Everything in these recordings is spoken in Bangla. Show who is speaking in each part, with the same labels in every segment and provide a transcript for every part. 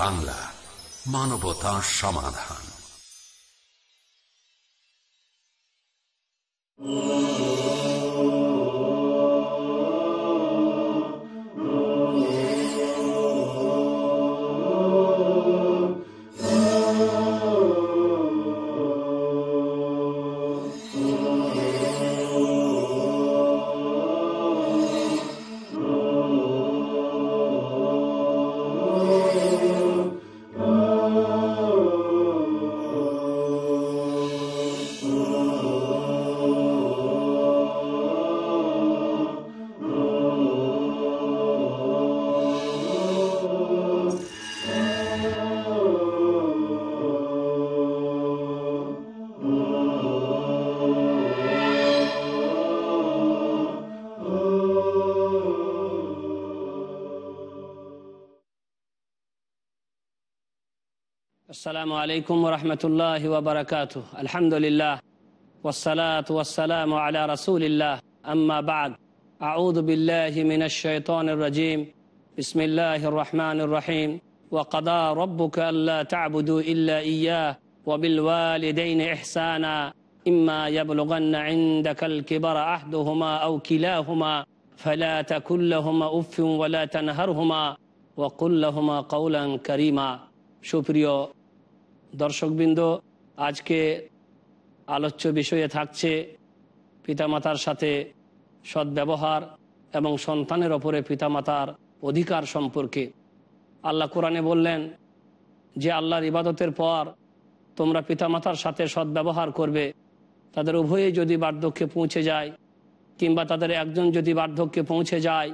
Speaker 1: বাংলা মানবতা সমাধান।
Speaker 2: السلام عليكم ورحمة الله وبركاته الحمد لله والصلاة والسلام على رسول الله أما بعد أعوذ بالله من الشيطان الرجيم بسم الله الرحمن الرحيم وقضى ربك ألا تعبدوا إلا إياه وبالوالدين إحسانا إما يبلغن عندك الكبر أحدهما أو كلاهما فلا تكن لهما أف ولا تنهرهما وقل لهما قولا كريما সুপ্রিয় দর্শকবৃন্দ, আজকে আলোচ্য বিষয়ে থাকছে পিতামাতার সাথে সদ্ব্যবহার এবং সন্তানের ওপরে পিতামাতার অধিকার সম্পর্কে। আল্লাহ কোরআনে বললেন যে আল্লাহর ইবাদতের পর তোমরা পিতামাতার সাথে সদ্ব্যবহার করবে। তাদের উভয়ে যদি বার্ধক্যে পৌঁছে যায় কিংবা তাদের একজন যদি বার্ধক্যে পৌঁছে যায়,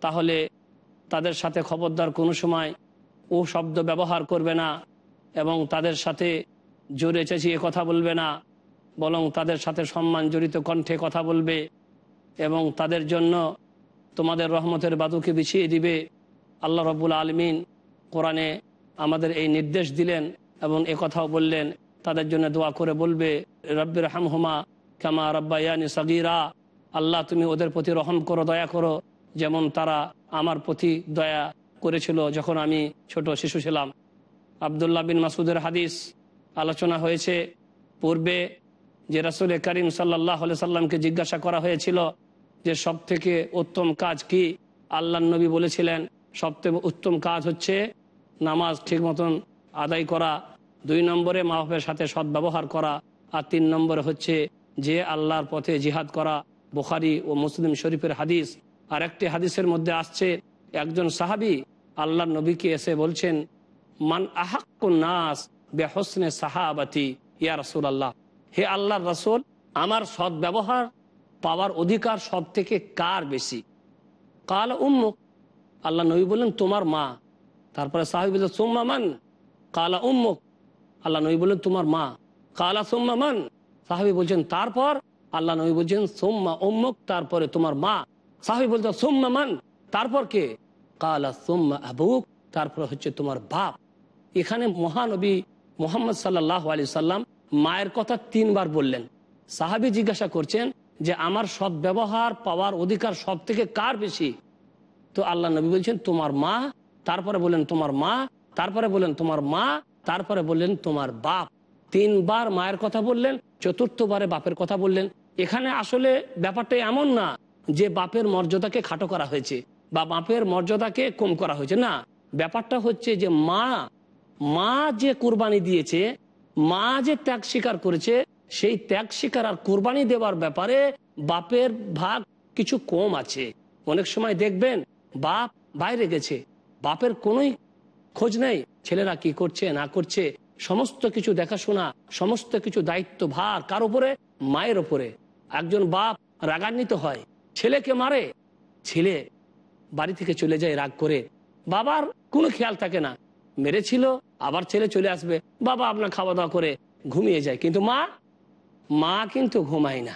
Speaker 2: তাহলে তাদের সাথে খবরদার কোনো সময় ও শব্দ ব্যবহার করবে না। এবং তাদের সাথে জোরে চেঁচিয়ে কথা বলবে না, বরং তাদের সাথে সম্মান জড়িত কণ্ঠে কথা বলবে এবং তাদের জন্য তোমাদের রহমতের বাদুকে বিছিয়ে দিবে। আল্লাহ রব্বুল আলমিন কোরআনে আমাদের এই নির্দেশ দিলেন এবং এ কথাও বললেন, তাদের জন্য দোয়া করে বলবে রব্বির হামহুমা কামা রব্বায়ানি সগিরা, আল্লাহ তুমি ওদের প্রতি রহম করো, দয়া করো, যেমন তারা আমার প্রতি দয়া করেছিল যখন আমি ছোট শিশু ছিলাম। আবদুল্লাহ বিন মাসুদের হাদিস আলোচনা হয়েছে। পূর্বে যে রাসুল করিম সাল্লাহ সাল্লামকে জিজ্ঞাসা করা হয়েছিল যে সব থেকে উত্তম কাজ কি? আল্লাহ নবী বলেছিলেন, সবথেকে উত্তম কাজ হচ্ছে নামাজ ঠিক মতন আদায় করা, দুই নম্বরে মা বাপের সাথে সদ্ব্যবহার করা আর তিন নম্বরে হচ্ছে যে আল্লাহর পথে জিহাদ করা। বুখারি ও মুসলিম শরীফের হাদিস আর একটি হাদিসের মধ্যে আসছে, একজন সাহাবি আল্লাহ নবীকে এসে বলছেন মান আহাক্কুন নাস বেহসনে সাহাবাতি, ইয়া রসুল আল্লাহ হে আল্লাহর রসুল, আমার সৎ ব্যবহার পাওয়ার অধিকার সব থেকে কার বেশি? কাল উম্মুক, আল্লাহ নবী বললেন, তোমার মা। তারপরে সাহাবি বললেন, সোম্মা মান? কালা উম্মুক, আল্লাহ নবী বললেন, তোমার মা। কালা সোম্মা মান? সাহাবি বলছেন, তারপর? আল্লাহ নবী বলছেন, সোম্মা উম্মুক, তারপরে তোমার মা। সাহাবি বলছেন, সোম্মা মান? তারপর কে? কালা সোম্মা আবুক, তারপর হচ্ছে তোমার বাপ। এখানে মহানবী মোহাম্মদ সাল্লাহ আলি সাল্লাম মায়ের কথা তিনবার বললেন। সাহাবি জিজ্ঞাসা করছেন যে, আমার সব ব্যবহার পাওয়ার অধিকার সব থেকে কার বেশি? তো আল্লাহ নবী বলছেন, তোমার মা। তারপরে বললেন, তোমার মা। তারপরে বললেন, তোমার মা। তারপরে বললেন, তোমার বাপ। তিনবার মায়ের কথা বললেন, চতুর্থবারে বাপের কথা বললেন। এখানে আসলে ব্যাপারটা এমন না যে, বাপের মর্যাদাকে খাটো করা হয়েছে বা বাপের মর্যাদাকে কম করা হয়েছে। না, ব্যাপারটা হচ্ছে যে, মা মা যে কোরবানি দিয়েছে, মা যে ত্যাগ স্বীকার করেছে, সেই ত্যাগ স্বীকার আর কোরবানি দেওয়ার ব্যাপারে বাপের ভাগ কিছু কম আছে। অনেক সময় দেখবেন, বাপ বাইরে গেছে, বাপের কোনোই খোঁজ নেই, ছেলেরা কি করছে, না করছে, সমস্ত কিছু দেখাশোনা, সমস্ত কিছু দায়িত্ব ভার কার উপরে? মায়ের ওপরে একজন বাপ রাগান্বিত হয়, ছেলেকে মারে, ছেলে বাড়ি থেকে চলে যায় রাগ করে, বাবার কোনো খেয়াল থাকে না। মেরেছিল, আবার ছেলে চলে আসবে। বাবা আপনার খাওয়া দাওয়া করে ঘুমিয়ে যায়। কিন্তু মা? মা কিন্তু ঘুমায় না।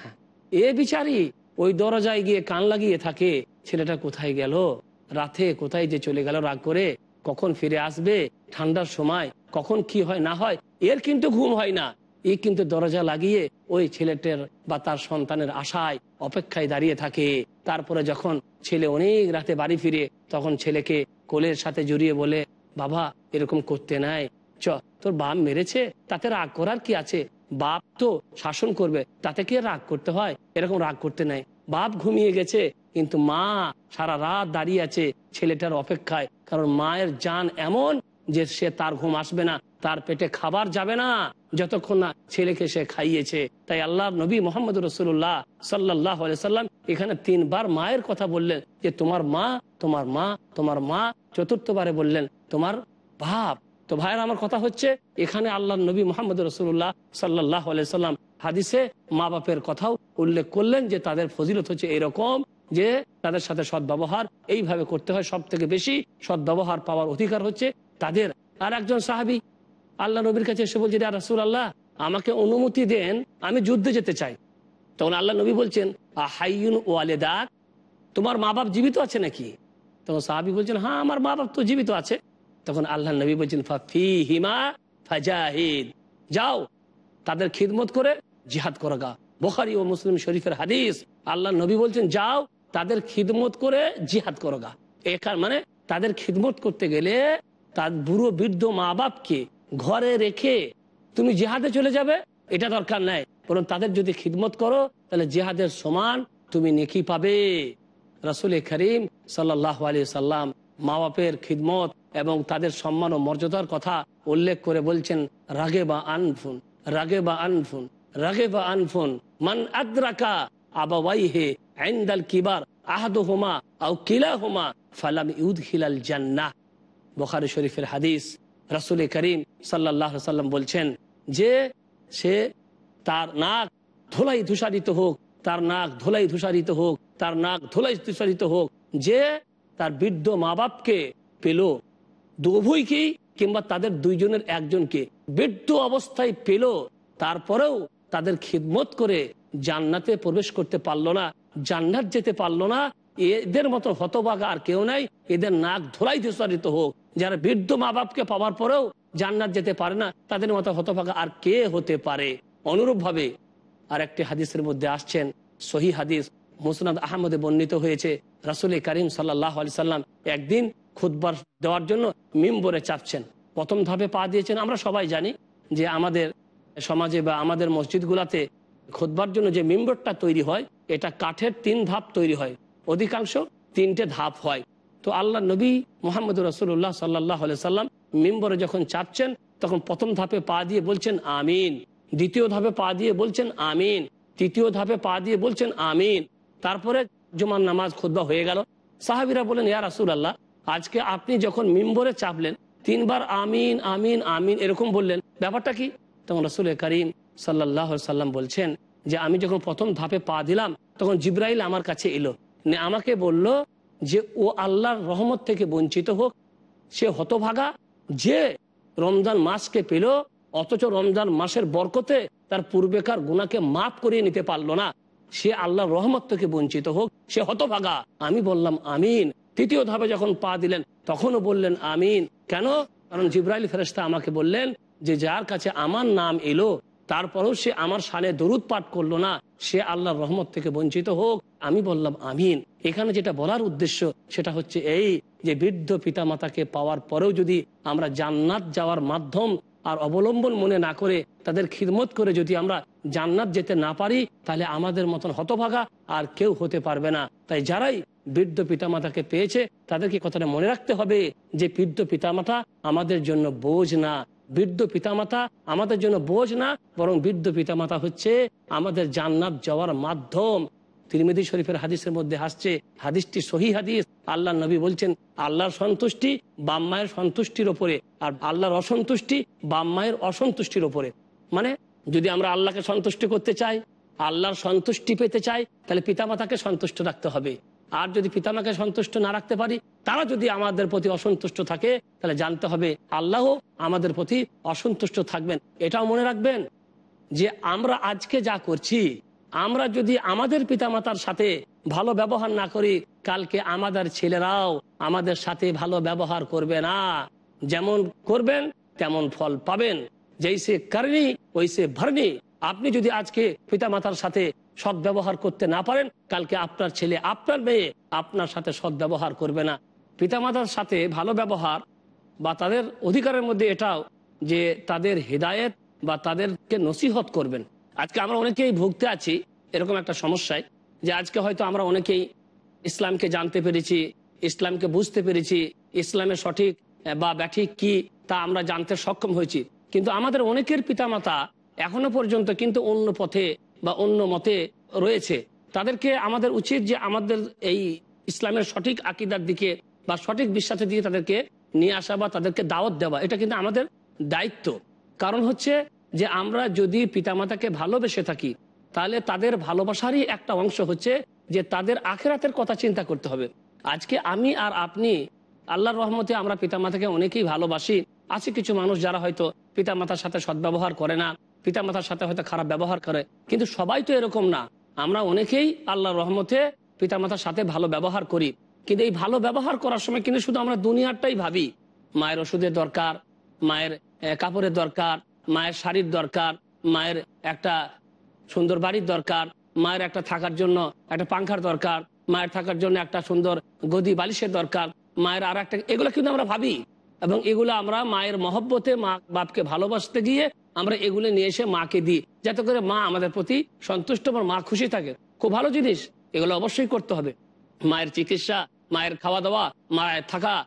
Speaker 2: এ বিচারি ওই দরজায় গিয়ে কান লাগিয়ে থাকে, ছেলেটা কোথায় গেল? রাতে কোথায় যে চলে গেল রাগ করে? কখন ফিরে আসবে? ঠান্ডার সময়? কখন কি হয়, না হয়? এর কিন্তু ঘুম হয় না। এই কিন্তু দরজা লাগিয়ে ওই ছেলেটার বা তার সন্তানের আশায় অপেক্ষায় দাঁড়িয়ে থাকে। তারপরে যখন ছেলে অনেক রাতে বাড়ি ফিরে, তখন ছেলেকে কোলের সাথে জড়িয়ে বলে বাবা, এরকম করতে নাই। চ, তোর বাপ মেরেছে, তাতে রাগ করার কি আছে? বাপ তো শাসন করবে, তাতে কি রাগ করতে হয়? এরকম রাগ করতে নাই। বাপ ঘুমিয়ে গেছে, কিন্তু মা সারা রাত দাঁড়িয়ে আছে ছেলেটার অপেক্ষায়। কারণ মায়ের জান এমন যে সে তার ঘুম আসবে না, তার পেটে খাবার যাবে না। যতক্ষণ না ছেলেকে সে খাইয়েছে, তাই আল্লাহ নবী মোহাম্মদ রসুল্লাহ সাল্লাহ সাল্লাম এখানে তিনবার মায়ের কথা বললেন যে, তোমার মা তোমার মা তোমার মা চতুর্থবারে বললেন, তোমার বাপ। তো ভাইয়ের, আমার কথা হচ্ছে, এখানে আল্লাহ নবী মোহাম্মদ রসুল্লাহ সাল্লাহ সাল্লাম হাদিসে মা বাপের কথাও উল্লেখ করলেন যে, তাদের ফজিলত হচ্ছে এরকম যে, তাদের সাথে সদ্ব্যবহার এইভাবে করতে হয়। সব থেকে বেশি সদ্ব্যবহার পাওয়ার অধিকার হচ্ছে তাদের। আর একজন সাহাবি আল্লাহ নবীর কাছে এসে বলছে রাসুল আল্লাহ আমাকে অনুমতি দেন, আমি যুদ্ধে যেতে চাই। তখন আল্লাহ নবী বলছেন হাইয়ুন ওয়ালেদাক, তোমার মা বাপ জীবিত আছে নাকি? তখন সাহাবি বলছেন হ্যাঁ আমার মা বাপ তো জীবিত আছে। তখন আল্লাহ নবী বলছেন, ফি হিমা ফাজাহিদ, যাও, তাদের খিদমত করে জিহাদ করগা বোখারি ও মুসলিম শরীফের হাদিস, আল্লাহ নবী বলছেন, যাও, তাদের খিদমত করে জিহাদ করগা এখান মানে তাদের খিদমত করতে গেলে তার বুড়ো বৃদ্ধ মা বাপকে ঘরে রেখে তুমি জেহাদে চলে যাবে, এটা দরকার নাই। বরং তাদের যদি খিদমত করো, তাহলে জেহাদের সমান তুমি নেকি পাবে। রাসুল করিম সাল্লাহ আলী সাল্লাম মা বাপের খিদমত এবং তাদের সম্মান ও মর্যাদার কথা উল্লেখ করে বলছেন, রাগে বা আনফুন, রাগে বা আনফুন, রাগে বা আনফুন, মান আদ্রাকা আবাবাই হে আইন্দাল কিবার আহাদ হোমা আউ কিলা হোমা ফালাম ইউদ হিলাল জান্না বখারি শরীফের হাদিস রাসুল করিম সাল্লাহ সাল্লাম বলছেন, যে সে তার নাক ধোলাই ধূসারিত হোক, তার নাক ধোলাই ধূসারিত হোক, তার নাক ধোলাই ধূসারিত হোক, যে তার বৃদ্ধ মা বাপকে পেল উভয়কেই কিংবা তাদের দুইজনের একজনকে বৃদ্ধ অবস্থায় পেল, তারপরেও তাদের খিদমত করে জান্নাতে প্রবেশ করতে পারল না, জান্নাত যেতে পারল না এদের মতো হতবাগা আর কেউ নাই। এদের নাক ধোলাই ধূসারিত হোক। যারা বৃদ্ধ মা বাপকে পাওয়ার পরেও জান্নাত যেতে পারে না, তাদের মতো হতভাগা আর কে হতে পারে? অনুরূপ ভাবে আর একটি হাদিসের মধ্যে আসছেন। সহি হাদিস মুসনাদ আহমদে বর্ণিত হয়েছে। রাসুল করিম সাল্লাহ আলি সাল্লাম একদিন খুদবার দেওয়ার জন্য মিম্বরে চাপছেন। প্রথম ধাপে পা দিয়েছেন। আমরা সবাই জানি যে আমাদের সমাজে বা আমাদের মসজিদগুলাতে খুদবার জন্য যে মিম্বরটা তৈরি হয়, এটা কাঠের তিন ধাপ তৈরি হয়। অধিকাংশ তিনটে ধাপ হয়। তো আল্লাহ নবী মোহাম্মদ রসুল্লাহ সাল্লাহ সাল্লাম মেম্বরে যখন চাপছেন তখন প্রথম ধাপে পা দিয়ে বলছেন আমিন। দ্বিতীয় ধাপে পা দিয়ে বলছেন আমিন। তৃতীয় ধাপে পা দিয়ে বলছেন আমিন। তারপরে জুমার নামাজ খুদ্া হয়ে গেল। সাহাবিরা বলেন ইয়া রাসুল আল্লাহ আজকে আপনি যখন মিম্বরে চাপলেন, তিনবার আমিন আমিন আমিন এরকম বললেন। ব্যাপারটা কি? তখন রসুল করিম সাল্লাহ সাল্লাম বলছেন যে, আমি যখন প্রথম ধাপে পা দিলাম, তখন জিব্রাইল আমার কাছে এলো। আমাকে বলল যে, ও আল্লাহর রহমত থেকে বঞ্চিত হোক, সে হতভাগা। যে রমজান মাসকে পেল, অথচ রমজান মাসের বরকতে তার পূর্বেকার গুণাকে মাফ করিয়ে নিতে পারল না। সে আল্লাহর রহমত থেকে বঞ্চিত হোক, সে হতভাগা। আমি বললাম, আমিন। তৃতীয় ধাপে যখন পা দিলেন, তখনও বললেন, আমিন। কেন? কারণ জিব্রাইল ফেরেস্তা আমাকে বললেন যে, যার কাছে আমার নাম এলো, তারপরেও সে আমার সানে দরুদ পাঠ করল না। সে আল্লাহর রহমত থেকে বঞ্চিত হোক। আমি বললাম, আমিন। এখানে যেটা বলার উদ্দেশ্য, সেটা হচ্ছে এই যে বৃদ্ধ পিতা মাতাকে পাওয়ার পরেও যদি আমরা জান্নাত যাওয়ার মাধ্যম আর অবলম্বন মনে না করে, তাদের খিদমত করে যদি আমরা জান্নাত যেতে না পারি, তাহলে আমাদের মতন হতভাগা আর কেউ হতে পারবে না। তাই যারাই বৃদ্ধ পিতামাতাকে পেয়েছে, তাদেরকে কথাটা মনে রাখতে হবে যে বৃদ্ধ পিতামাতা আমাদের জন্য বোঝ না। বৃদ্ধ পিতামাতা আমাদের জন্য বোঝ না, বরং বৃদ্ধ পিতামাতা হচ্ছে আমাদের জান্নাত যাওয়ার মাধ্যম। তিরমিদি শরীফের হাদিসের মধ্যে আসছে, হাদিসটি সহি হাদিস। আল্লাহ নবী বলছেন, আল্লাহর সন্তুষ্টি বাম মায়ের সন্তুষ্টির ওপরে, আর আল্লাহর অসন্তুষ্টি বাম মায়ের অসন্তুষ্টির ওপরে। মানে যদি আমরা আল্লাহকে সন্তুষ্টি করতে চাই, আল্লাহর সন্তুষ্টি পেতে চাই, তাহলে পিতামাতাকে সন্তুষ্ট রাখতে হবে। আর যদি পিতামাকে সন্তুষ্ট না রাখতে পারি, তারা যদি আমাদের প্রতি অসন্তুষ্ট থাকে, তাহলে জানতে হবে আল্লাহ আমাদের প্রতি অসন্তুষ্ট থাকবেন। এটাও মনে রাখবেন যে আমরা আজকে যা করছি, আমরা যদি আমাদের পিতামাতার সাথে ভালো ব্যবহার না করি, কালকে আমাদের ছেলেরাও আমাদের সাথে ভালো ব্যবহার করবে না। যেমন করবেন, তেমন ফল পাবেন। যেইসে কারণী ওইসে ভরণী। আপনি যদি আজকে পিতামাতার সাথে সৎ ব্যবহার করতে না পারেন, কালকে আপনার ছেলে, আপনার মেয়ে আপনার সাথে সদ্ব্যবহার করবে না। পিতামাতার সাথে ভালো ব্যবহার বা তাদের অধিকারের মধ্যে এটাও যে তাদের হেদায়েত বা তাদেরকে নসিহত করবেন। আজকে আমরা অনেকেই ভুগতে আছি এরকম একটা সমস্যায় যে আজকে হয়তো আমরা অনেকেই ইসলামকে জানতে পেরেছি, ইসলামকে বুঝতে পেরেছি, ইসলামের সঠিক বা ব্যাঠিক কি তা আমরা জানতে সক্ষম হয়েছি। কিন্তু আমাদের অনেকের পিতামাতা এখনও পর্যন্ত কিন্তু অন্য পথে বা অন্য মতে রয়েছে। তাদেরকে আমাদের উচিত যে আমাদের এই ইসলামের সঠিক আকিদার দিকে বা সঠিক বিশ্বাসের দিকে তাদেরকে নিয়ে আসা বা তাদেরকে দাওয়াত দেওয়া। এটা কিন্তু আমাদের দায়িত্ব। কারণ হচ্ছে যে আমরা যদি পিতামাতাকে ভালোবেসে থাকি, তাহলে তাদের ভালোবাসারই একটা অংশ হচ্ছে যে তাদের আখেরাতের কথা চিন্তা করতে হবে। আজকে আমি আর আপনি, আল্লাহর রহমতে আমরা পিতামাতাকে অনেকেই ভালোবাসি। আছে কিছু মানুষ যারা হয়তো পিতামাতার সাথে সদ্ব্যবহার করে না পিতামাতার সাথে হয়তো খারাপ ব্যবহার করে, কিন্তু সবাই তো এরকম না। আমরা অনেকেই আল্লাহর রহমতে পিতামাতার সাথে ভালো ব্যবহার করি। কিন্তু এই ভালো ব্যবহার করার সময় কিন্তু শুধু আমরা দুনিয়ারটাই ভাবি। মায়ের ওষুধের দরকার, মায়ের কাপড়ের দরকার, মায়ের শাড়ির দরকার, মায়ের একটা সুন্দর বাড়ির দরকার, মায়ের একটা থাকার জন্য একটা পাংখার দরকার, মায়ের থাকার জন্য একটা সুন্দর গদি বালিশের দরকার, মায়ের আর একটা এগুলো কিন্তু আমরা ভাবি। এবং এগুলো আমরা মায়ের মহব্বতে মা বাপকে ভালোবাসতে গিয়ে আমরা এগুলো নিয়ে এসে মাকে দিই। যাতে করে মা আমাদের প্রতি সন্তুষ্ট এবং মা খুশি থাকে। খুব ভালো জিনিস। এগুলো অবশ্যই করতে হবে। মায়ের চিকিৎসা, মায়ের খাওয়া দাওয়া মায়ের থাকা,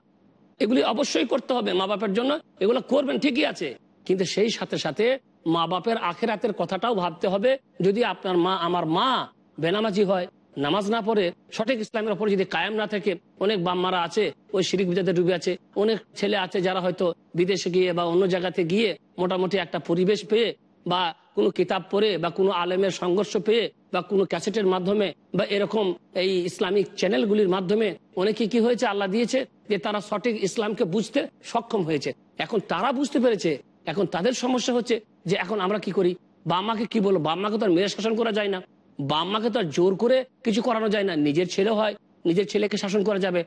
Speaker 2: এগুলি অবশ্যই করতে হবে মা বাপের জন্য। এগুলো করবেন ঠিকই আছে। কিন্তু সেই সাথে সাথে মা বাপের আখেরাতের কথাটাও ভাবতে হবে। যদি আপনার মা আমার মা বেনামাজি হয় নামাজ না পড়ে সঠিক ইসলামের উপর যদি কায়েম না থাকে, অনেক বাম্মারা আছে, ওই শিরিক বিজাতে ডুবে আছে, অনেক ছেলে আছে যারা হয়তো বিদেশে গিয়ে বা অন্য জায়গাতে গিয়ে মোটামুটি একটা পরিবেশ পেয়ে বা কোনো কিতাব পড়ে বা কোনো আলেমের সংঘর্ষ পেয়ে বা কোনো ক্যাসেটের মাধ্যমে বা এরকম এই ইসলামিক চ্যানেলগুলির মাধ্যমে অনেকে কি হয়েছে? আল্লাহ দিয়েছে যে তারা সঠিক ইসলামকে বুঝতে সক্ষম হয়েছে। এখন তারা বুঝতে পেরেছে, এখন তাদের সমস্যা হচ্ছে যে এখন আমরা কি করি? বাম্মাকে কি বলব? বাম্মাকে তো আর মেরে শাসন করা যায় না। বাম্মাকে তো আর জোর করে কিছু করানো যায় না। নিজের ছেলে হয়, নিজের ছেলেকে শাসন করা যাবে,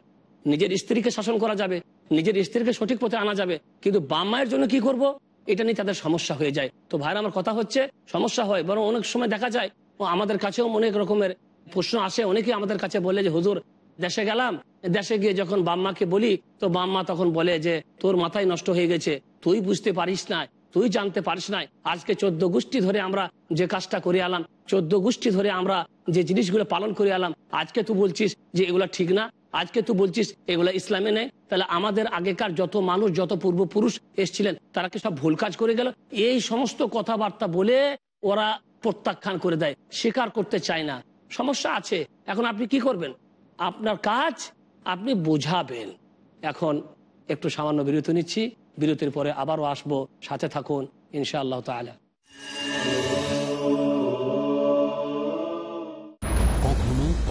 Speaker 2: নিজের স্ত্রীকে শাসন করা যাবে, নিজের স্ত্রীকে সঠিক পথে আনা যাবে। কিন্তু বাপ বাম্মায়ের জন্য কি করব? এটা নিয়ে তাদের সমস্যা হয়ে যায়। তো ভাইরা আমার কথা হচ্ছে, সমস্যা হয়, বরং অনেক সময় দেখা যায় আমাদের কাছেও অনেক রকমের প্রশ্ন আসে। অনেকেই আমাদের কাছে বলে যে, হুজুর, দেশে গেলাম, দেশে গিয়ে যখন বাম্মাকে বলি, তো বাম্মা তখন বলে যে, তোর মাথায় নষ্ট হয়ে গেছে, তুই বুঝতে পারিস না তুই জানতে পারিস না আজকে চোদ্দ গোষ্ঠী ধরে আমরা যে কাজটা করে আলাম চোদ্দ গোষ্ঠী ধরে আমরা যে জিনিসগুলো পালন করে আলাম আজকে তুই বলছিস যে এগুলা ঠিক না, আজকে তুই বলছিস এগুলা ইসলামে নেই, তাহলে আমাদের আগেকার যত মানুষ, যত পূর্বপুরুষ এসছিলেন, তারা কি সব ভুল কাজ করে গেল? এই সমস্ত কথাবার্তা বলে ওরা প্রত্যাখ্যান করে দেয়, স্বীকার করতে চায় না। সমস্যা আছে, এখন আপনি কি করবেন? আপনার কাজ আপনি বোঝাবেন। এখন একটু সামান্য বিরতি নিচ্ছি। বিরতির পরে আবারও আসব। সাথে থাকুন ইনশাআল্লাহ তালা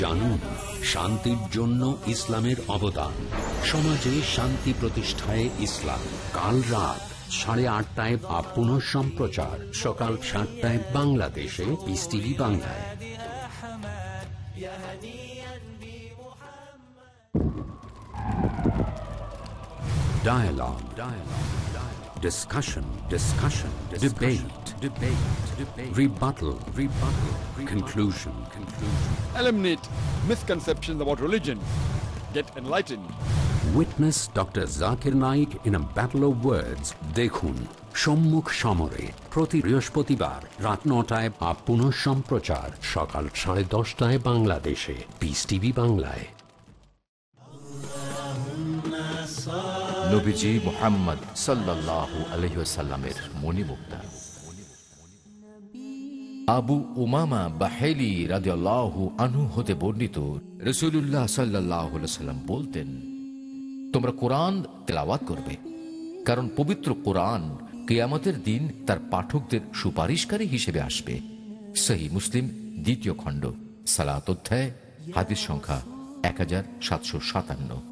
Speaker 1: জানুন শান্তির জন্য ইসলামের অবদান সমাজে শান্তি প্রতিষ্ঠায় ইসলাম কাল রাত সাড়ে আটটায় বা পুনঃ সম্প্রচার সকাল সাতটায় বাংলাদেশে Dialogue. Dialogue. Dialogue. Discussion. Discussion. Debate. Debate. Debate. Rebuttal. Rebuttal. rebuttal Conclusion. Conclusion.
Speaker 3: Eliminate misconceptions about religion. Get enlightened.
Speaker 1: Witness Dr. Zakir Naik in a battle of words. দেখুন সম্মুখ সমরে প্রতি বৃহস্পতিবার রাত নটায় বা পুনঃ সম্প্রচার সকাল সাড়ে দশটায় বাংলাদেশে পিস টিভি বাংলায়
Speaker 4: নবীজি মোহাম্মদ সাল্লাল্লাহু আলহিসাল্লামের মণিমুক্তা আবু উমামা বাহেলি রাদিয়াল্লাহু আনহু হতে বর্ণিত রসুল্লাহ সাল্লাহ সাল্লাম বলতেন, তোমরা কোরআন তেলাওয়াত করবে, কারণ পবিত্র কোরআন কেয়ামতের দিন তার পাঠকদের সুপারিশকারী হিসেবে আসবে। সহি মুসলিম, দ্বিতীয় খণ্ড, সালাত অধ্যায়, হাদিস সংখ্যা এক হাজার সাতশো সাতান্ন।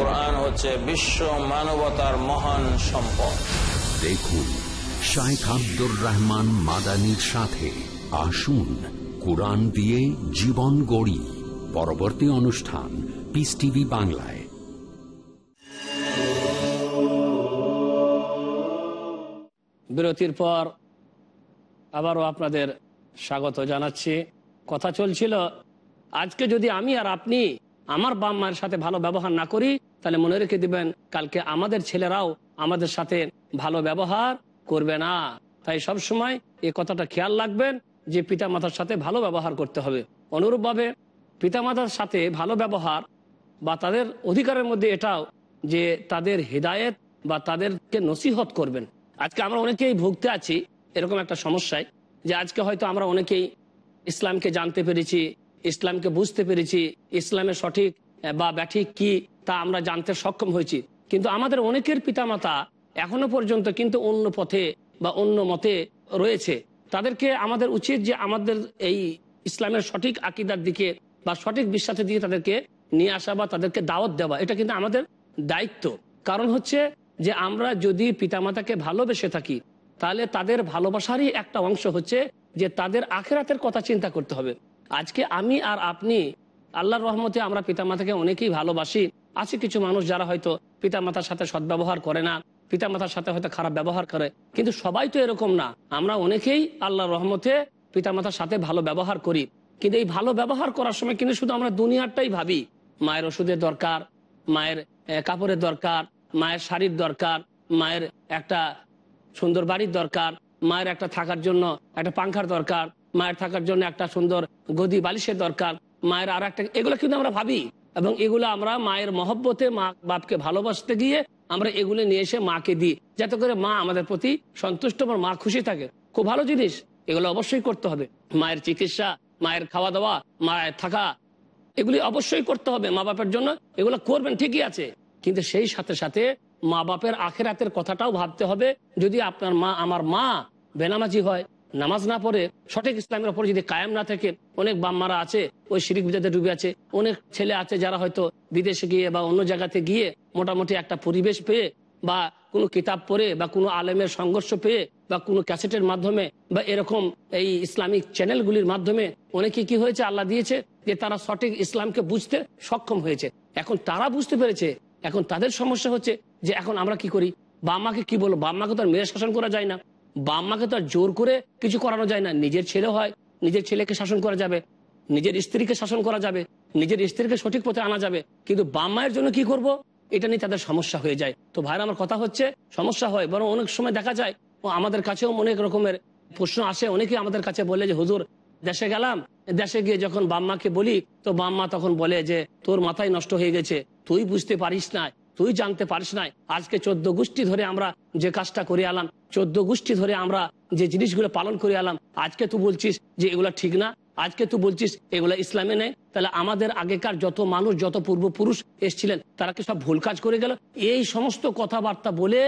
Speaker 5: কোরআন হচ্ছে বিশ্ব মানবতার মহান সম্পদ।
Speaker 1: দেখুন শাইখ আব্দুর রহমান মাদানির সাথে আসুন কোরআন দিয়ে জীবন গড়ি। পরবর্তী অনুষ্ঠান পিস টিভি বাংলায়।
Speaker 2: বিরতির পর আবারও আপনাদের স্বাগত জানাচ্ছি। কথা চলছিল আজকে যদি আমি আর আপনি আমার বাপ মায়ের সাথে ভালো ব্যবহার না করি তাহলে মনে রেখে দিবেন, কালকে আমাদের ছেলেরাও আমাদের সাথে ভালো ব্যবহার করবে না। তাই সব সময় এই কথাটা খেয়াল রাখবেন যে পিতা মাতার সাথে ভালো ব্যবহার করতে হবে। অনুরূপভাবে পিতামাতার সাথে ভালো ব্যবহার বা তাদের অধিকারের মধ্যে এটাও যে তাদের হৃদায়ত বা তাদেরকে নসিহত করবেন। আজকে আমরা অনেকেই ভুগতে আছি এরকম একটা সমস্যায় যে আজকে হয়তো আমরা অনেকেই ইসলামকে জানতে পেরেছি, ইসলামকে বুঝতে পেরেছি, ইসলামের সঠিক বা ব্যাঠিক কি তা আমরা জানতে সক্ষম হয়েছি। কিন্তু আমাদের অনেকের পিতামাতা এখনও পর্যন্ত কিন্তু অন্য পথে বা অন্য মতে রয়েছে। তাদেরকে আমাদের উচিত যে আমাদের এই ইসলামের সঠিক আকিদার দিকে বা সঠিক বিশ্বাসের দিকে তাদেরকে নিয়ে আসা বা তাদেরকে দাওয়াত দেওয়া। এটা কিন্তু আমাদের দায়িত্ব। কারণ হচ্ছে যে আমরা যদি পিতামাতাকে ভালোবেসে থাকি, তাহলে তাদের ভালোবাসারই একটা অংশ হচ্ছে যে তাদের আখেরাতের কথা চিন্তা করতে হবে। আজকে আমি আর আপনি, আল্লাহর রহমতে আমরা পিতামাতাকে অনেকেই ভালোবাসি। আছে কিছু মানুষ যারা হয়তো পিতামাতার সাথে সদ্ব্যবহার করে না, পিতামাতার সাথে হয়তো খারাপ ব্যবহার করে। কিন্তু সবাই তো এরকম না। আমরা অনেকেই আল্লাহর রহমতে পিতামাতার সাথে ভালো ব্যবহার করি। কিন্তু এই ভালো ব্যবহার করার সময় কিন্তু শুধু আমরা দুনিয়ারটাই ভাবি। মায়ের ওষুধের দরকার, মায়ের কাপড়ের দরকার, মায়ের শাড়ির দরকার, মায়ের একটা সুন্দর বাড়ির দরকার, মায়ের একটা থাকার জন্য একটা পাংখার দরকার, মায়ের থাকার জন্য একটা সুন্দর গদি বালিশের দরকার, মায়ের আর একটা এগুলো কিন্তু আমরা ভাবি। এবং এগুলো আমরা মায়ের মহব্বতে মা বাপকে ভালোবাসতে গিয়ে আমরা এগুলো নিয়ে এসে মাকে দিই। যাতে করে মা আমাদের প্রতি সন্তুষ্ট এবং মা খুশি থাকে। খুব ভালো জিনিস। এগুলো অবশ্যই করতে হবে। মায়ের চিকিৎসা, মায়ের খাওয়া দাওয়া মায়ের থাকা, এগুলি অবশ্যই করতে হবে মা বাপের জন্য। এগুলো করবেন ঠিকই আছে। কিন্তু সেই সাথে সাথে মা বাপের আখেরাতের কথাটাও ভাবতে হবে। যদি আপনার মা, আমার মা বেনামাজি হয় নামাজ না পড়ে সঠিক ইসলামের উপর যদি কায়েম না থাকে, অনেক বাম্মারা আছে, ওই শিরিক বিজাতে ডুবে আছে, অনেক ছেলে আছে যারা হয়তো বিদেশে গিয়ে বা অন্য জায়গাতে গিয়ে মোটামুটি একটা পরিবেশ পেয়ে বা কোনো কিতাব পড়ে বা কোনো আলেমের সংঘর্ষ পেয়ে বা কোনো ক্যাসেটের মাধ্যমে বা এরকম এই ইসলামিক চ্যানেলগুলির মাধ্যমে অনেকে কি হয়েছে? আল্লাহ দিয়েছে যে তারা সঠিক ইসলামকে বুঝতে সক্ষম হয়েছে। এখন তারা বুঝতে পেরেছে, এখন তাদের সমস্যা হচ্ছে যে এখন আমরা কি করি? বাম্মাকে কি বলব? বাম্মাকে তো আর মেয়ে শাসন করা যায় না। বাম্মাকে তো আর জোর করে কিছু করানো যায় না। নিজের ছেলে হয়, নিজের ছেলেকে শাসন করা যাবে, নিজের স্ত্রীকে শাসন করা যাবে, নিজের স্ত্রীকে সঠিক পথে আনা যাবে। কিন্তু বাপ বাম্মায়ের জন্য কি করব? এটা নিয়ে তাদের সমস্যা হয়ে যায়। তো ভাইরা আমার কথা হচ্ছে, সমস্যা হয়, বরং অনেক সময় দেখা যায়, ও আমাদের কাছেও অনেক রকমের প্রশ্ন আসে। অনেকেই আমাদের কাছে বলে যে, হুজুর, দেশে গেলাম, দেশে গিয়ে যখন বাম্মাকে বলি, তো বাম্মা তখন বলে যে, তোর মাথায় নষ্ট হয়ে গেছে, তুই বুঝতে পারিস না তুই জানতে পারিস নাই। আজকে চোদ্দ গোষ্ঠী ধরে আমরা যে কাজটা করে আলাম চোদ্দ গোষ্ঠী ধরে আমরা যে জিনিসগুলো পালন করে আলাম আজকে তুই বলছিস যে এগুলা ঠিক না, আজকে তুই বলছিস এগুলা ইসলামে নেই, তাহলে আমাদের আগেকার যত মানুষ, যত পূর্বপুরুষ এসছিলেন, তারা কি সব ভুল কাজ করে গেল? এই সমস্ত কথাবার্তা বলে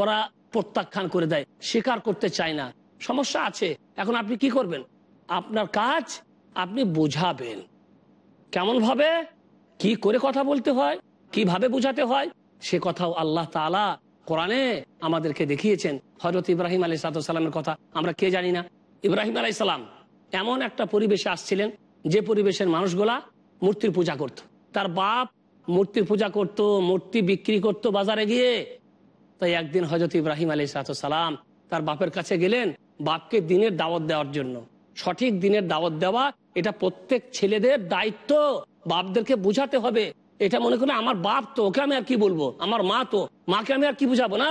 Speaker 2: ওরা প্রত্যাখ্যান করে দেয়, স্বীকার করতে চায় না। সমস্যা আছে, এখন আপনি কি করবেন? আপনার কাজ আপনি বোঝাবেন। কেমন ভাবে কি করে কথা বলতে হয়? কীভাবে বোঝাতে হয়? সে কথাও আল্লাহ তালা কোরআনে আমাদেরকে দেখিয়েছেন। হজরত ইব্রাহিম আলী সালামের কথা আমরা কে জানি না। ইব্রাহিম আলাই সালাম এমন একটা পরিবেশে আসছিলেন, যে পরিবেশের মানুষগুলা মূর্তির পূজা করত। তার বাপ মূর্তির পূজা করত, মূর্তি বিক্রি করত বাজারে গিয়ে। তাই একদিন হজরত ইব্রাহিম আলী সালাম তার বাপের কাছে গেলেন বাপকে দিনের দাওয়াত দেওয়ার জন্য। সঠিক দিনের দাওয়াত দেওয়া এটা প্রত্যেক ছেলেদের দায়িত্ব। বাপদেরকে বুঝাতে হবে এটা মনে করেন আমার বাপ তো, ওকে আমি আর কি বলব? আমার মা তো। মাকে আমি আর কি বুঝাবো না?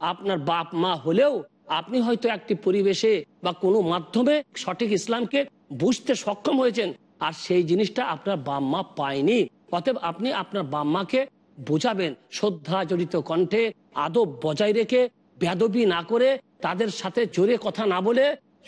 Speaker 2: আপনার বাপ মা হলেও আপনি হয়তো একটি পরিবেশে বা কোনো মাধ্যমে সঠিক ইসলামকে বুঝতে সক্ষম হয়েছেন, আর সেই জিনিসটা আপনার বাপ মা পায়নি। অতএব আপনি আপনার বাপ মাকে বোঝাবেন শ্রদ্ধা জড়িত কণ্ঠে আদব বজায় রেখে বেদবি না করে, তাদের সাথে জোরে কথা না বলে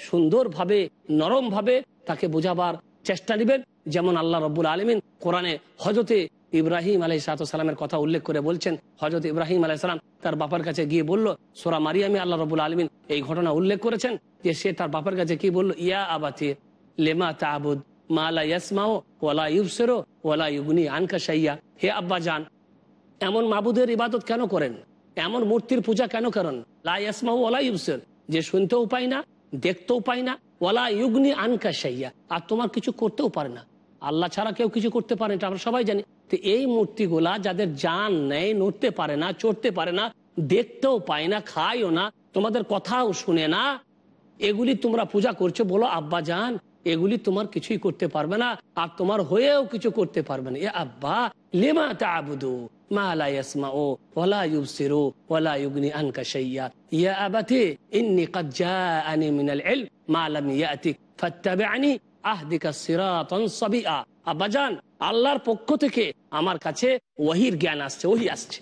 Speaker 2: সুন্দরভাবে, নরমভাবে তাকে বোঝাবার চেষ্টা নেবেন। যেমন আল্লাহ রব্বুল আলমিন কোরআনে হজরতে ইব্রাহিম আলাই সালামের কথা উল্লেখ করে বলছেন হজরত ইব্রাহিম আলাই সালাম তার বাবার কাছে গিয়ে বলল, সোরা মারিয়ামি আল্লাহ রবুল আলমিন এই ঘটনা উল্লেখ করেছেন যে সে তার বাবার কাছে কি বলল, ইয়া আবাতি, লেমা তাবুদ মালা ইয়াসমাও ওয়ালা ইউবসেরো ওয়ালা ইউগনি আনকা সাইয়া হে আব্বা যান এমন মাবুদের ইবাদত কেন করেন? এমন মূর্তির পূজা কেন করেন? লা ইয়াসমাউ ওয়ালা ইউসের যে শুনতেও পাই না, দেখতেও পাই না ওলা ইউগনি আনকা সাইয়া আর তোমার কিছু করতেও পারে না। আল্লাহ ছাড়া কেউ কিছু করতে পারে এটা আমরা সবাই জানি। তো এই মূর্তিগুলা যাদের জান নেই, নড়তে পারে না, চড়তে পারে না, দেখতেও পায় না, খায়ও না, তোমাদের কথাও শুনে না, এগুলি তোমরা পূজা করছ, বলো, আব্বা জান, এগুলি তোমার কিছুই করতে পারবে না, আর তোমার হয়েও কিছু করতে পারবে না। এ আব্বা, লেমা ওয়ালা ইউগনি আনকা আহদিকা সিরাতনসাবিআ আব্বাজান আল্লাহর পক্ষ থেকে আমার কাছে ওহির জ্ঞান আসছে, ওহি আসছে।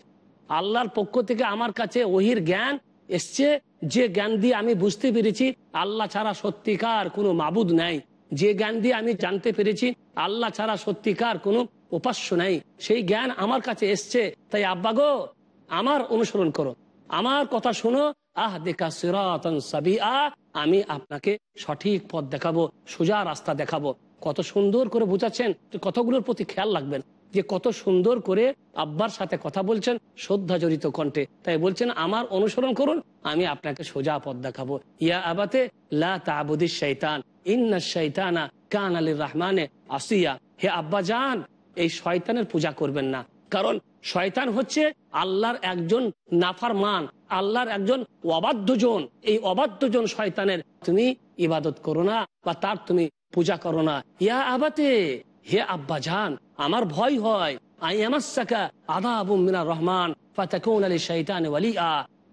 Speaker 2: আল্লাহর পক্ষ থেকে আমার কাছে ওহির জ্ঞান এসছে, যে জ্ঞান দিয়ে আমি বুঝতে পেরেছি আল্লাহ ছাড়া সত্যিকার কোনো মাবুদ নাই। যে জ্ঞান দিয়ে আমি জানতে পেরেছি আল্লাহ ছাড়া সত্যিকার কোনো উপাস্য নাই। সেই জ্ঞান আমার কাছে এসছে। তাই আব্বা গো, আমার অনুসরণ করো। আমার কথা শুনো আহ দেখা সাবিআ, আমি আপনাকে সঠিক পথ দেখাবো, সোজা রাস্তা দেখাবো। কত সুন্দর করে বোঝাচ্ছেন কতগুলোর প্রতি খেয়াল রাখবেন? যে কত সুন্দর করে আব্বার সাথে কথা বলছেন শ্রদ্ধা জড়িত কণ্ঠে। তাই বলছেন, আমার অনুসরণ করুন, আমি আপনাকে সোজা পথ দেখাবো। ইয়া আবাতে, লা শৈতান ইন্না শৈতানা কান আলীর রহমানে আসিয়া। হে আব্বা যান, এই শয়তানের পূজা করবেন না। কারণ শয়তান হচ্ছে আল্লাহর একজন নাফার মান আল্লাহর একজন অবাধ্যজন। এই অবাধ্যজন শয়তানের তুমি ইবাদত করো না বা তার তুমি পূজা করো না। ইয়া আবাতে, হে আব্বা জান, আমার ভয় হয়। আই আমাসাকা আদা আবু মিনা রহমান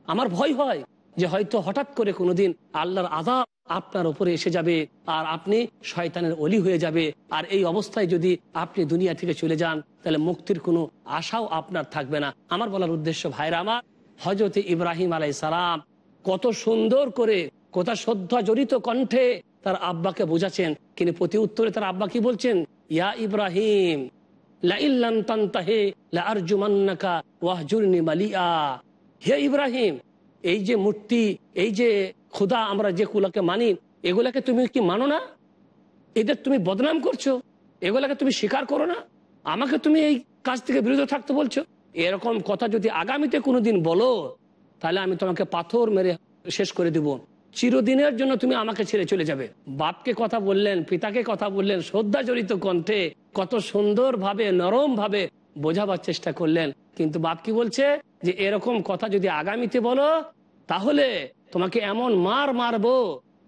Speaker 2: আমার ভয় হয় যে হয়তো হঠাৎ করে কোনোদিন আল্লাহর আদাব আপনার উপরে এসে যাবে, আর আপনি শয়তানের অলি হয়ে যাবে। আর এই অবস্থায় যদি আপনি দুনিয়া থেকে চলে যান, তাহলে মুক্তির কোনো আশাও আপনার থাকবে না। আমার বলার উদ্দেশ্য, ভাইরা আমার হজরত ইব্রাহিম আলাই সালাম কত সুন্দর করে, কত শ্রদ্ধা জড়িত কণ্ঠে তার আব্বাকে বোঝাচ্ছেন। কিন্তু প্রতি উত্তরে তার আব্বা কি বলছেন? ইয়া ইব্রাহিম হে ইব্রাহিম, এই যে মূর্তি, এই যে খুদা আমরা যে কুলাকে মানি, এগুলাকে তুমি কি মানো না? এদের তুমি বদনাম করছ, এগুলাকে তুমি স্বীকার করো না? আমাকে তুমি এই কাজ থেকে বিরত থাকতে বলছো? এরকম কথা যদি আগামীতে কোনোদিন বলো, তাহলে আমি তোমাকে পাথর মেরে শেষ করে দিব। চিরদিনের জন্য তুমি আমাকে ছেড়ে চলে যাবে। বাপকে কথা বললেন, পিতাকে কথা বললেন শ্রদ্ধা জড়িত কণ্ঠে কত সুন্দর ভাবে নরম ভাবে বোঝাবার চেষ্টা করলেন। কিন্তু বাপ কি বলছে? যে এরকম কথা যদি আগামীতে বলো, তাহলে তোমাকে এমন মার মারবো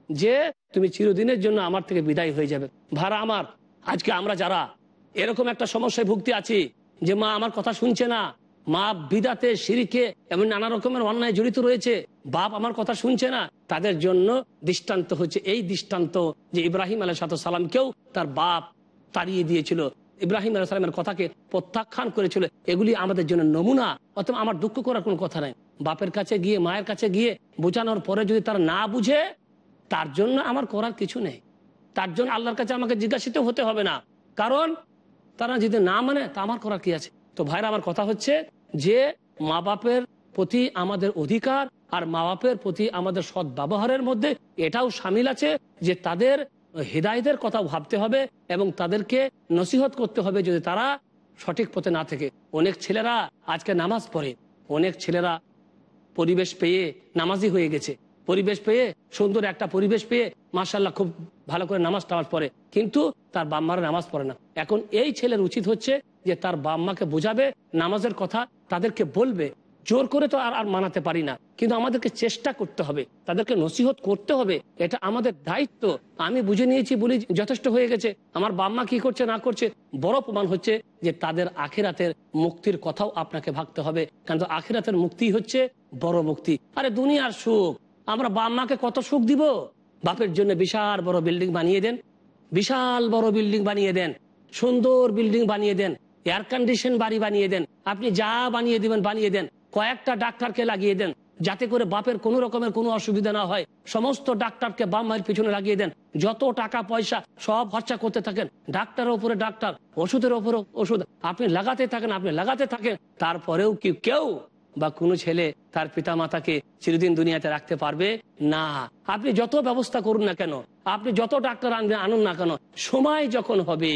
Speaker 2: যে তুমি চিরদিনের জন্য আমার থেকে বিদায় হয়ে যাবে। ভাড়া আমার। আজকে আমরা যারা এরকম একটা সমস্যায় ভুগতে আছি যে মা আমার কথা শুনছে না, মা বিদাতে, সিঁড়িকে এমন নানা রকমের অন্যায় জড়িত রয়েছে, বাপ আমার কথা শুনছে না, তাদের জন্য দৃষ্টান্ত হচ্ছে। এই দৃষ্টান্ত যে ইব্রাহিম আলহ সালামকেও তার বাপ তাড়িয়ে দিয়েছিল। ইব্রাহিম আলাহ সালামের কথাকে প্রত্যাখ্যান করেছিল, এগুলি আমাদের জন্য নমুনা, অথবা আমার দুঃখ করার কোনো কথা নাই। বাপের কাছে গিয়ে, মায়ের কাছে গিয়ে বোঝানোর পরে যদি তারা না বুঝে, তার জন্য আমার করার কিছু নেই। তার জন্য আল্লাহর কাছে আমাকে জিজ্ঞাসিত হতে হবে না। কারণ তারা যদি না মানে তা আমার করার কি আছে? তো ভাইরা, আমার কথা হচ্ছে যে মা বাপের প্রতি আমাদের অধিকার আর মা বাপের প্রতি আমাদের সৎ ব্যবহারের মধ্যে এটাও সামিল আছে যে তাদের হৃদায়তের কথা ভাবতে হবে এবং তাদেরকে নসিহত করতে হবে যদি তারা সঠিক পথে না থেকে। অনেক ছেলেরা আজকে নামাজ পড়ে। অনেক ছেলেরা পরিবেশ পেয়ে নামাজি হয়ে গেছে। পরিবেশ পেয়ে, সুন্দর একটা পরিবেশ পেয়ে মাসাল্লাহ খুব ভালো করে নামাজ টামাজ পড়ে। কিন্তু তার বাম্মারা নামাজ পড়ে না। এখন এই ছেলের উচিত হচ্ছে যে তার বাম্মাকে বোঝাবে, নামাজের কথা তাদেরকে বলবে। জোর করে তো আর আর মানাতে পারি না। কিন্তু আমাদেরকে চেষ্টা করতে হবে। তাদেরকে নসিহত করতে হবে। এটা আমাদের দায়িত্ব। আমি বুঝে নিয়েছি, বলি যথেষ্ট হয়ে গেছে। আমার বাম্মা কি করছে, না করছে, বড় প্রমাণ হচ্ছে যে তাদের আখিরাতের মুক্তির কথাও আপনাকে ভাবতে হবে। কারণ আখিরাতের মুক্তি হচ্ছে বড় মুক্তি। আরে, দুনিয়ার সুখ। আমরা বাম্মাকে কত সুখ দিব? বাপের জন্য বিশাল বড় বিল্ডিং বানিয়ে দেন। বিশাল বড় বিল্ডিং বানিয়ে দেন। সুন্দর বিল্ডিং বানিয়ে দেন। এয়ার কন্ডিশন বাড়ি বানিয়ে দেন। আপনি যা বানিয়ে দিবেন, বানিয়ে দেন। কয়েকটা ডাক্তারকে লাগিয়ে দেন, যাতে করে বাপের কোনো রকমের কোনো অসুবিধা না হয়। সমস্ত ডাক্তারকে বাম মায়ের পিছনে লাগিয়ে দেন। যত টাকা, পয়সা, সব খরচা করতে থাকেন। ডাক্তারের উপরে ডাক্তার, ওষুধের উপরে ওষুধ। আপনি লাগাতে থাকেন, আপনি লাগাতে থাকেন। তারপরেও কি কেউ বা কোনো ছেলে তার পিতা মাতাকে চিরদিন দুনিয়াতে রাখতে পারবে? না। আপনি যত ব্যবস্থা করুন না কেন, আপনি যত ডাক্তার আনবেন আনুন না কেন, সময় যখন হবে,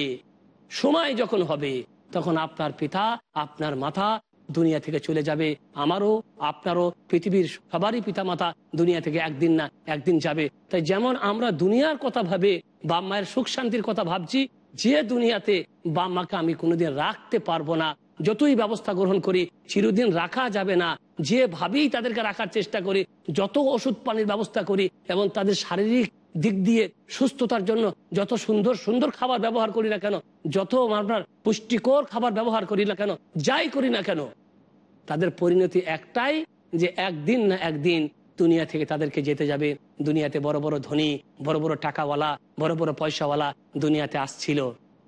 Speaker 2: সময় যখন হবে, তখন আপনার পিতা, আপনার মাথা দুনিয়া থেকে চলে যাবে। আমারও, আপনারও, পৃথিবীর সবারই পিতা মাতা দুনিয়া থেকে একদিন না, একদিন যাবে। তাই যেমন আমরা দুনিয়ার কথা ভাবে, বাপ মায়ের সুখ শান্তির কথা ভাবছি, যে দুনিয়াতে বাপ মাকে আমি কোনোদিন রাখতে পারব না। যতই ব্যবস্থা গ্রহণ করি, চিরদিন রাখা যাবে না। যেভাবেই তাদেরকে রাখার চেষ্টা করি, যত ওষুধ পানির ব্যবস্থা করি এবং তাদের শারীরিক দিক দিয়ে সুস্থতার জন্য যত সুন্দর সুন্দর খাবার ব্যবহার করি না কেন, যত আপনার পুষ্টিকর খাবার ব্যবহার করি না কেন, যাই করি না কেন, তাদের পরিণতি একটাই যে একদিন না একদিন দুনিয়া থেকে তাদেরকে যেতে যাবে। দুনিয়াতে বড় বড় ধনী, বড় বড় টাকাওয়ালা, বড় বড় পয়সাওয়ালা দুনিয়াতে আসছিল।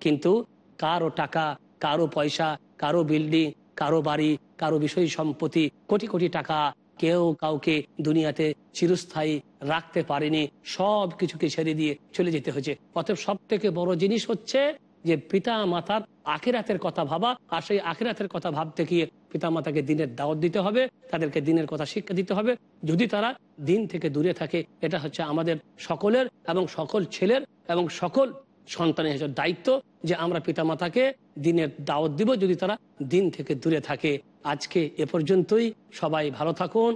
Speaker 2: কিন্তু কারও টাকা, কারও পয়সা, কারও বিল্ডিং, কারও বাড়ি, কারও বিষয় সম্পত্তি কোটি কোটি টাকা কেউ কাউকে দুনিয়াতে চিরস্থায়ী রাখতে পারেনি, সব কিছুকে ছেড়ে দিয়ে চলে যেতে হয়েছে। অতএব সব থেকে বড় জিনিস হচ্ছে যে পিতা মাতার আখিরাতের কথা ভাবা, আর সেই আখিরাতের কথা ভাবতে গিয়ে পিতা মাতাকে দিনের দাওয়াত দিতে হবে, তাদেরকে দিনের কথা শিক্ষা দিতে হবে। যদি তারা দিন থেকে দূরে থাকে, এটা হচ্ছে আমাদের সকলের এবং সকল ছেলের এবং সকল সন্তানের হিসেবে দায়িত্ব যে আমরা পিতা মাতাকে দিনের দাওয়াত দিব যদি তারা দিন থেকে দূরে থাকে। আজকে এ পর্যন্তই। সবাই ভালো থাকুন।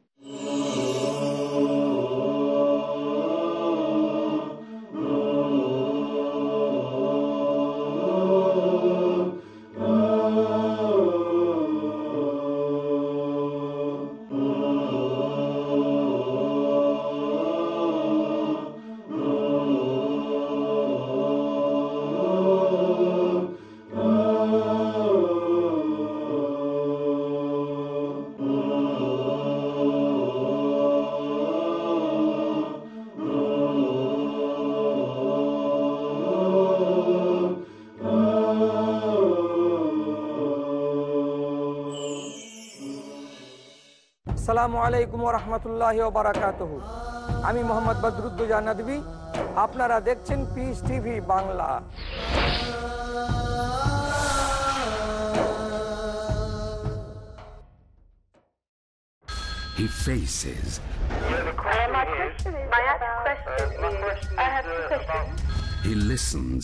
Speaker 6: আসসালামু আলাইকুম রহমতুল্লাহ বারাকাতহ আমি মোহাম্মদ বদরুদ্দুজা নদী আপনারা দেখছেন Peace TV Bangla
Speaker 1: He faces.
Speaker 7: My question is, my question is, I have two questions.
Speaker 1: He listens.